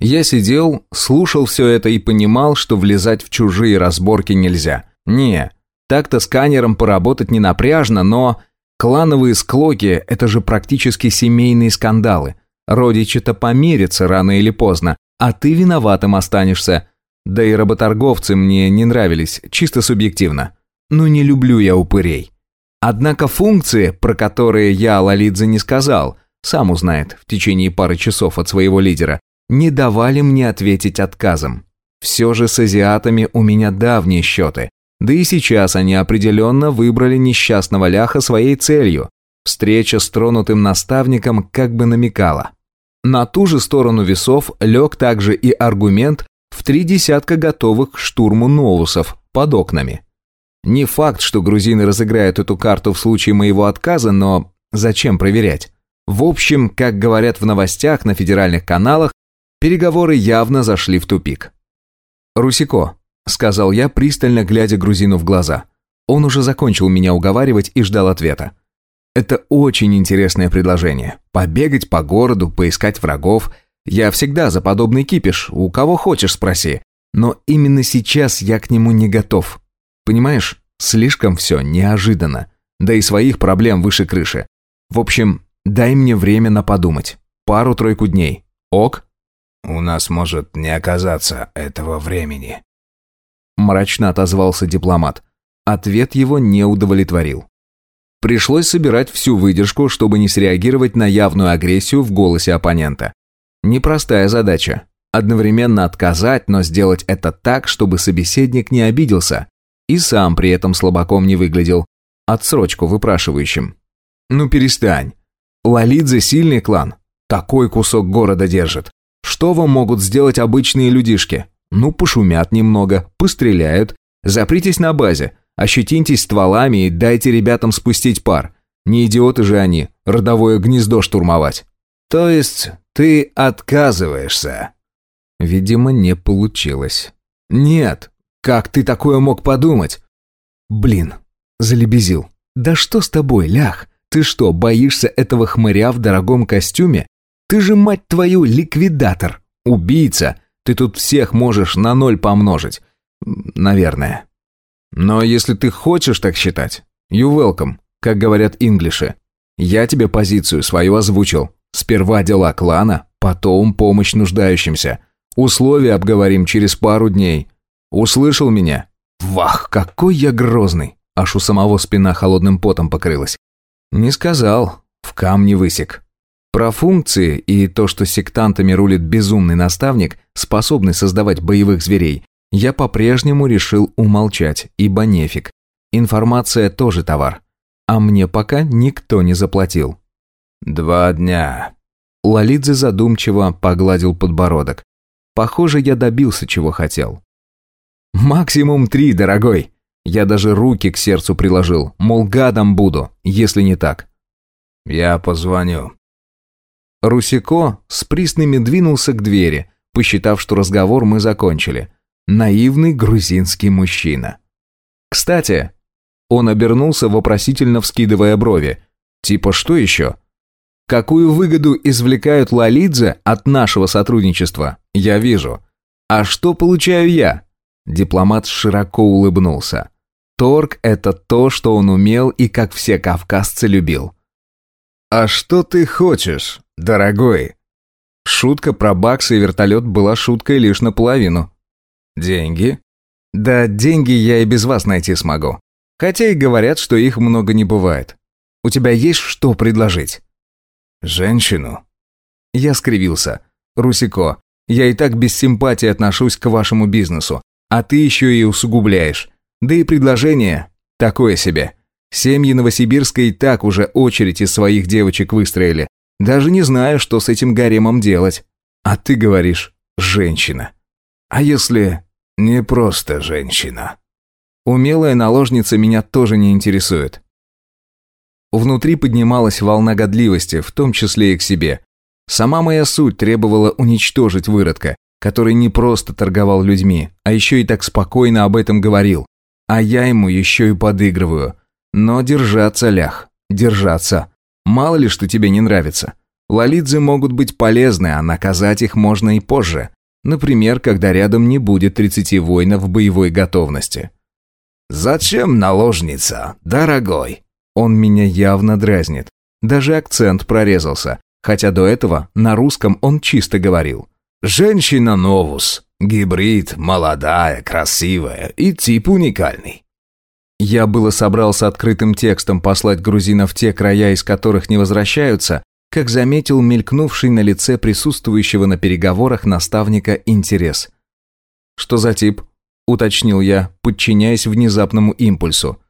Я сидел, слушал все это и понимал, что влезать в чужие разборки нельзя. Не, так-то сканером поработать не напряжно, но... Клановые склоки – это же практически семейные скандалы. Родичи-то помирятся рано или поздно, а ты виноватым останешься. Да и работорговцы мне не нравились, чисто субъективно. Ну не люблю я упырей. Однако функции, про которые я Лолидзе не сказал, сам узнает в течение пары часов от своего лидера, не давали мне ответить отказом. Все же с азиатами у меня давние счеты. Да и сейчас они определенно выбрали несчастного ляха своей целью. Встреча с тронутым наставником как бы намекала. На ту же сторону весов лег также и аргумент в три десятка готовых к штурму новусов под окнами. Не факт, что грузины разыграют эту карту в случае моего отказа, но зачем проверять? В общем, как говорят в новостях на федеральных каналах, переговоры явно зашли в тупик. «Русико», — сказал я, пристально глядя грузину в глаза. Он уже закончил меня уговаривать и ждал ответа. «Это очень интересное предложение. Побегать по городу, поискать врагов. Я всегда за подобный кипиш, у кого хочешь спроси. Но именно сейчас я к нему не готов. Понимаешь, слишком все неожиданно. Да и своих проблем выше крыши. В общем, дай мне время на подумать. Пару-тройку дней. Ок? У нас может не оказаться этого времени. Мрачно отозвался дипломат. Ответ его не удовлетворил. Пришлось собирать всю выдержку, чтобы не среагировать на явную агрессию в голосе оппонента. Непростая задача. Одновременно отказать, но сделать это так, чтобы собеседник не обиделся, и сам при этом слабаком не выглядел. Отсрочку выпрашивающим. «Ну перестань. Лолидзе сильный клан. Такой кусок города держит. Что вам могут сделать обычные людишки? Ну, пошумят немного, постреляют. Запритесь на базе, ощетиньтесь стволами и дайте ребятам спустить пар. Не идиоты же они, родовое гнездо штурмовать». «То есть ты отказываешься?» Видимо, не получилось. «Нет, как ты такое мог подумать? Блин, залебезил. Да что с тобой, лях? Ты что, боишься этого хмыря в дорогом костюме? Ты же, мать твою, ликвидатор, убийца. Ты тут всех можешь на ноль помножить. Наверное. Но если ты хочешь так считать, you welcome, как говорят инглиши. Я тебе позицию свою озвучил. Сперва дела клана, потом помощь нуждающимся. Условия обговорим через пару дней. Услышал меня? Вах, какой я грозный! Аж у самого спина холодным потом покрылась. Не сказал, в камне высек. Про функции и то, что сектантами рулит безумный наставник, способный создавать боевых зверей, я по-прежнему решил умолчать, ибо нефиг. Информация тоже товар. А мне пока никто не заплатил. «Два дня». Лолидзе задумчиво погладил подбородок. Похоже, я добился, чего хотел. «Максимум три, дорогой!» Я даже руки к сердцу приложил, мол, гадом буду, если не так. «Я позвоню». Русико с приснами двинулся к двери, посчитав, что разговор мы закончили. Наивный грузинский мужчина. «Кстати...» Он обернулся, вопросительно вскидывая брови. «Типа что еще?» «Какую выгоду извлекают Лолидзе от нашего сотрудничества, я вижу. А что получаю я?» Дипломат широко улыбнулся. Торг – это то, что он умел и как все кавказцы любил. «А что ты хочешь, дорогой?» Шутка про баксы и вертолет была шуткой лишь наполовину. «Деньги?» «Да деньги я и без вас найти смогу. Хотя и говорят, что их много не бывает. У тебя есть что предложить?» «Женщину?» Я скривился. «Русико, я и так без симпатии отношусь к вашему бизнесу а ты еще и усугубляешь. Да и предложение такое себе. Семьи Новосибирска и так уже очередь из своих девочек выстроили. Даже не знаю, что с этим гаремом делать. А ты говоришь «женщина». А если не просто женщина? Умелая наложница меня тоже не интересует. Внутри поднималась волна годливости, в том числе и к себе. Сама моя суть требовала уничтожить выродка, который не просто торговал людьми, а еще и так спокойно об этом говорил. А я ему еще и подыгрываю. Но держаться, лях, держаться. Мало ли, что тебе не нравится. Лолидзы могут быть полезны, а наказать их можно и позже. Например, когда рядом не будет 30 воинов в боевой готовности. «Зачем наложница, дорогой?» Он меня явно дразнит. Даже акцент прорезался, хотя до этого на русском он чисто говорил. «Женщина новус, гибрид, молодая, красивая и тип уникальный». Я было собрался открытым текстом послать грузина в те края, из которых не возвращаются, как заметил мелькнувший на лице присутствующего на переговорах наставника интерес. «Что за тип?» – уточнил я, подчиняясь внезапному импульсу.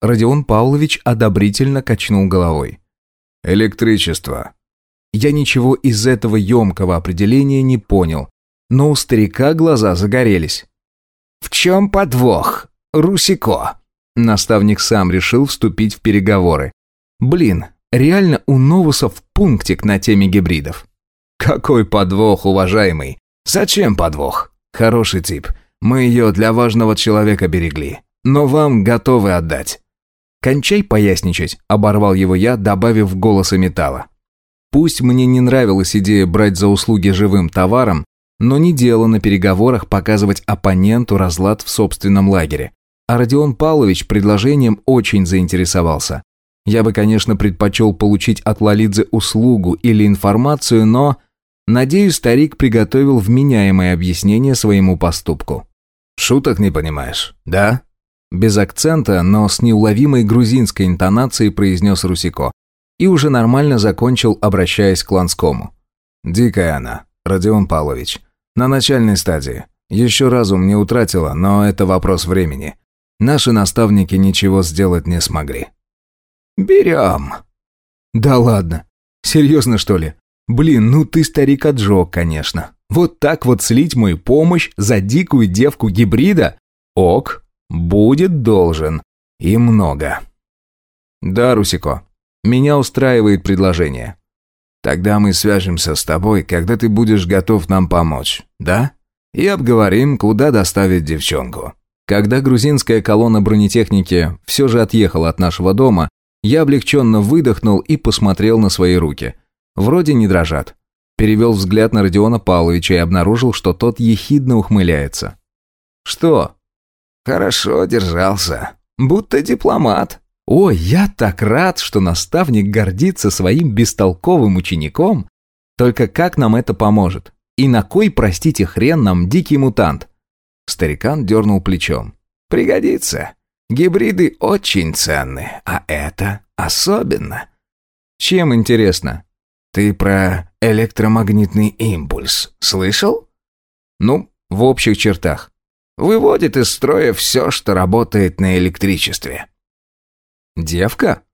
Родион Павлович одобрительно качнул головой. «Электричество». Я ничего из этого емкого определения не понял, но у старика глаза загорелись. «В чем подвох, Русико?» Наставник сам решил вступить в переговоры. Блин, реально у Новусов пунктик на теме гибридов. Какой подвох, уважаемый? Зачем подвох? Хороший тип. Мы ее для важного человека берегли. Но вам готовы отдать. «Кончай поясничать», — оборвал его я, добавив голоса металла. Пусть мне не нравилась идея брать за услуги живым товаром, но не дело на переговорах показывать оппоненту разлад в собственном лагере. А Родион Павлович предложением очень заинтересовался. Я бы, конечно, предпочел получить от Лолидзе услугу или информацию, но... Надеюсь, старик приготовил вменяемое объяснение своему поступку. «Шуток не понимаешь, да?» Без акцента, но с неуловимой грузинской интонацией произнес Русико. И уже нормально закончил, обращаясь к Ланскому. «Дикая она, Родион Павлович. На начальной стадии. Еще разум не утратила, но это вопрос времени. Наши наставники ничего сделать не смогли». «Берем». «Да ладно. Серьезно, что ли? Блин, ну ты старик отжег, конечно. Вот так вот слить мою помощь за дикую девку гибрида? Ок, Будет должен. И много. Да, Русико, меня устраивает предложение. Тогда мы свяжемся с тобой, когда ты будешь готов нам помочь, да? И обговорим, куда доставить девчонку. Когда грузинская колонна бронетехники все же отъехала от нашего дома, я облегченно выдохнул и посмотрел на свои руки. Вроде не дрожат. Перевел взгляд на Родиона Павловича и обнаружил, что тот ехидно ухмыляется. «Что?» Хорошо держался. Будто дипломат. Ой, я так рад, что наставник гордится своим бестолковым учеником. Только как нам это поможет? И на кой, простите, хрен нам дикий мутант? Старикан дернул плечом. Пригодится. Гибриды очень ценны, а это особенно. Чем интересно? Ты про электромагнитный импульс слышал? Ну, в общих чертах выводит из строя все, что работает на электричестве. Девка?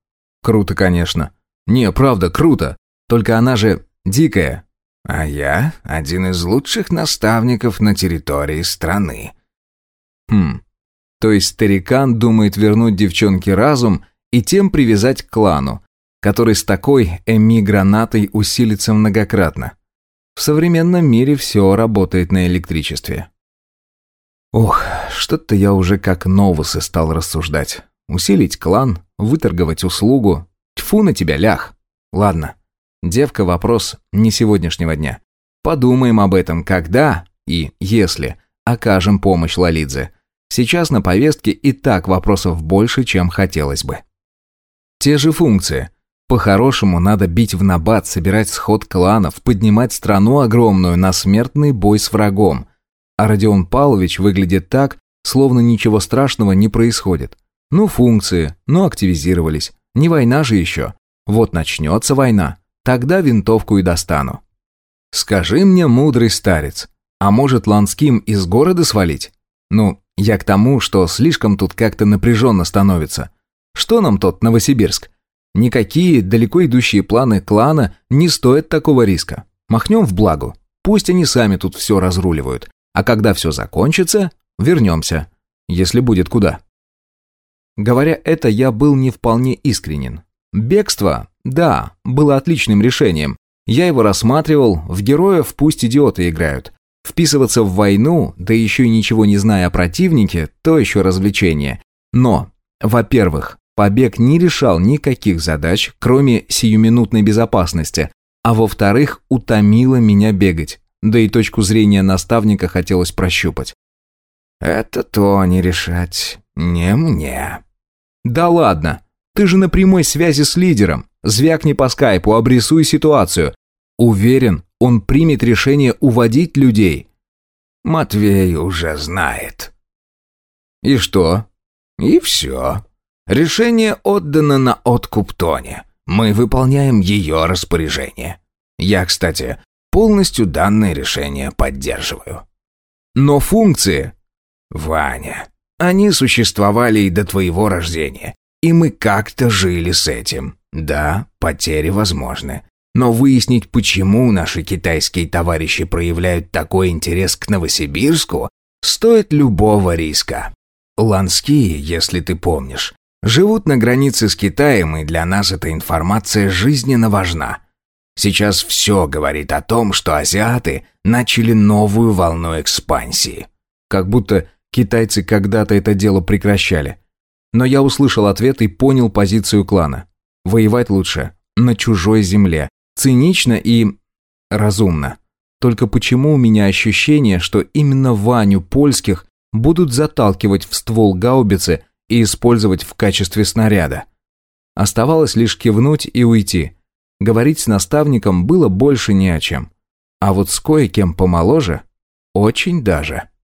Круто, конечно. Не, правда, круто. Только она же дикая. А я один из лучших наставников на территории страны. Хм. То есть старикан думает вернуть девчонке разум и тем привязать к клану, который с такой эми-гранатой усилится многократно. В современном мире все работает на электричестве. Ох, что-то я уже как новусы стал рассуждать. Усилить клан, выторговать услугу. Тьфу на тебя, лях. Ладно, девка вопрос не сегодняшнего дня. Подумаем об этом, когда и если окажем помощь Лолидзе. Сейчас на повестке и так вопросов больше, чем хотелось бы. Те же функции. По-хорошему надо бить в набат, собирать сход кланов, поднимать страну огромную на смертный бой с врагом – а Родион Павлович выглядит так, словно ничего страшного не происходит. Ну, функции, ну, активизировались. Не война же еще. Вот начнется война, тогда винтовку и достану. Скажи мне, мудрый старец, а может Ланским из города свалить? Ну, я к тому, что слишком тут как-то напряженно становится. Что нам тот Новосибирск? Никакие далеко идущие планы клана не стоят такого риска. Махнем в благо. Пусть они сами тут все разруливают. А когда все закончится, вернемся. Если будет куда. Говоря это, я был не вполне искренен. Бегство, да, было отличным решением. Я его рассматривал, в героев пусть идиоты играют. Вписываться в войну, да еще и ничего не зная о противнике, то еще развлечение. Но, во-первых, побег не решал никаких задач, кроме сиюминутной безопасности, а во-вторых, утомило меня бегать, да и точку зрения наставника хотелось прощупать. «Это то не решать, не мне». «Да ладно, ты же на прямой связи с лидером. Звякни по скайпу, обрисуй ситуацию. Уверен, он примет решение уводить людей». «Матвей уже знает». «И что?» «И все. Решение отдано на откуп Тони. Мы выполняем ее распоряжение. Я, кстати, полностью данное решение поддерживаю. Но функции... Ваня, они существовали и до твоего рождения, и мы как-то жили с этим. Да, потери возможны. Но выяснить, почему наши китайские товарищи проявляют такой интерес к Новосибирску, стоит любого риска. Ланские, если ты помнишь, живут на границе с Китаем, и для нас эта информация жизненно важна. Сейчас все говорит о том, что азиаты начали новую волну экспансии. Как будто китайцы когда-то это дело прекращали. Но я услышал ответ и понял позицию клана. Воевать лучше на чужой земле. Цинично и разумно. Только почему у меня ощущение, что именно Ваню польских будут заталкивать в ствол гаубицы и использовать в качестве снаряда. Оставалось лишь кивнуть и уйти. Говорить с наставником было больше ни о чем. А вот с кое-кем помоложе очень даже.